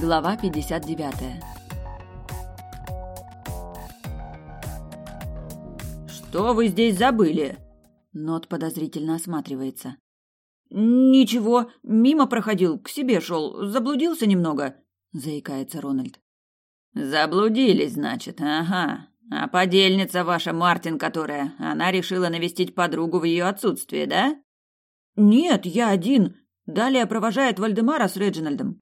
Глава 59. Что вы здесь забыли? Нот подозрительно осматривается. Ничего, мимо проходил, к себе шел, заблудился немного, заикается Рональд. Заблудились, значит, ага. А подельница ваша Мартин, которая, она решила навестить подругу в ее отсутствие, да? Нет, я один. Далее провожает Вальдемара с Реджинальдом.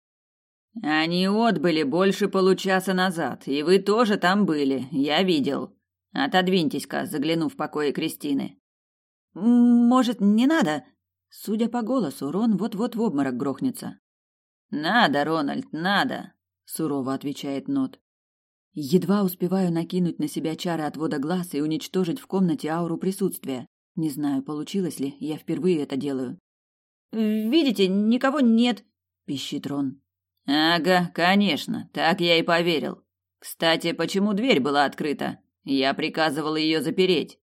Они отбыли больше получаса назад, и вы тоже там были, я видел. Отодвиньтесь-ка, заглянув в покои Кристины. Может, не надо? Судя по голосу, Рон вот-вот в обморок грохнется. Надо, Рональд, надо, сурово отвечает Нот. Едва успеваю накинуть на себя чары отвода глаз и уничтожить в комнате ауру присутствия. Не знаю, получилось ли, я впервые это делаю. «Видите, никого нет», — пищит Рон. «Ага, конечно, так я и поверил. Кстати, почему дверь была открыта? Я приказывал ее запереть».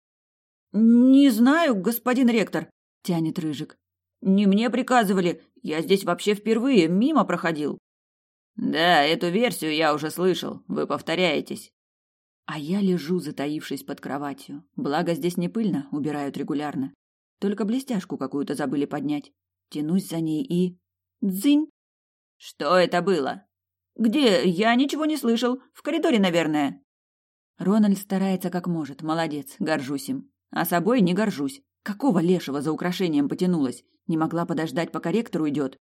«Не знаю, господин ректор», — тянет Рыжик. «Не мне приказывали, я здесь вообще впервые, мимо проходил». Да, эту версию я уже слышал. Вы повторяетесь. А я лежу, затаившись под кроватью. Благо здесь не пыльно, убирают регулярно. Только блестяшку какую-то забыли поднять. Тянусь за ней и... Дзынь! Что это было? Где? Я ничего не слышал. В коридоре, наверное. Рональд старается как может. Молодец, горжусь им. А собой не горжусь. Какого лешего за украшением потянулась? Не могла подождать, пока ректор уйдет.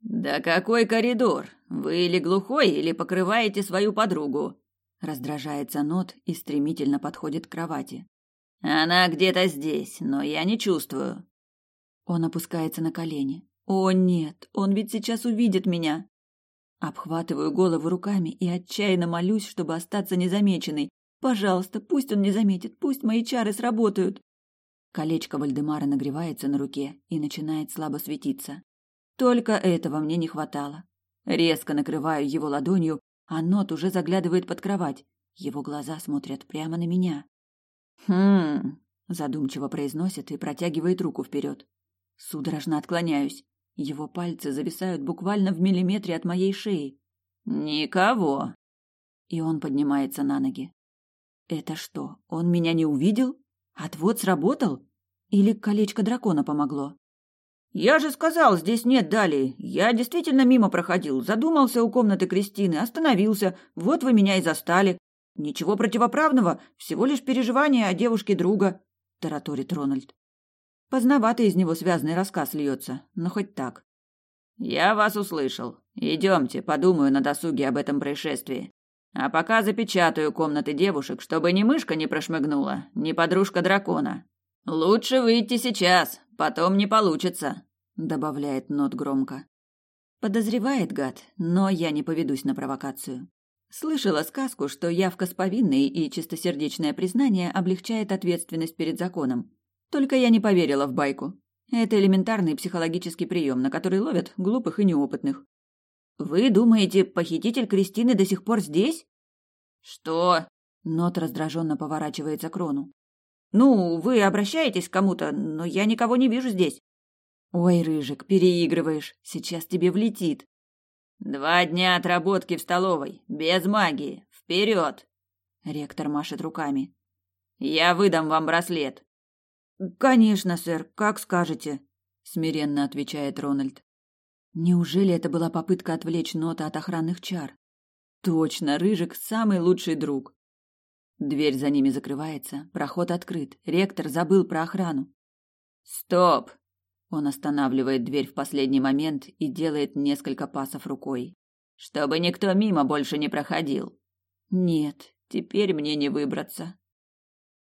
«Да какой коридор? Вы или глухой, или покрываете свою подругу?» Раздражается Нот и стремительно подходит к кровати. «Она где-то здесь, но я не чувствую». Он опускается на колени. «О, нет, он ведь сейчас увидит меня!» Обхватываю голову руками и отчаянно молюсь, чтобы остаться незамеченной. «Пожалуйста, пусть он не заметит, пусть мои чары сработают!» Колечко Вальдемара нагревается на руке и начинает слабо светиться. Только этого мне не хватало. Резко накрываю его ладонью, а Нот уже заглядывает под кровать. Его глаза смотрят прямо на меня. «Хм...» – задумчиво произносит и протягивает руку вперед. Судорожно отклоняюсь. Его пальцы зависают буквально в миллиметре от моей шеи. «Никого!» И он поднимается на ноги. «Это что, он меня не увидел? Отвод сработал? Или колечко дракона помогло?» Я же сказал, здесь нет далее. Я действительно мимо проходил, задумался у комнаты Кристины, остановился. Вот вы меня и застали. Ничего противоправного, всего лишь переживания о девушке друга, тараторит Рональд. Поздновато из него связанный рассказ льется, но хоть так. Я вас услышал. Идемте, подумаю на досуге об этом происшествии. А пока запечатаю комнаты девушек, чтобы ни мышка не прошмыгнула, ни подружка дракона. Лучше выйти сейчас, потом не получится, добавляет Нот громко. Подозревает гад, но я не поведусь на провокацию. Слышала сказку, что явка с повинной и чистосердечное признание облегчает ответственность перед законом. Только я не поверила в байку. Это элементарный психологический прием, на который ловят глупых и неопытных. Вы думаете, похититель Кристины до сих пор здесь? Что? Нот раздраженно поворачивается к Рону. Ну, вы обращаетесь к кому-то, но я никого не вижу здесь. Ой, Рыжик, переигрываешь. Сейчас тебе влетит. Два дня отработки в столовой, без магии. Вперед! Ректор машет руками. Я выдам вам браслет. Конечно, сэр, как скажете, смиренно отвечает Рональд. Неужели это была попытка отвлечь Нота от охранных чар? Точно, Рыжик самый лучший друг. Дверь за ними закрывается, проход открыт. Ректор забыл про охрану. Стоп. Он останавливает дверь в последний момент и делает несколько пасов рукой. Чтобы никто мимо больше не проходил. Нет, теперь мне не выбраться.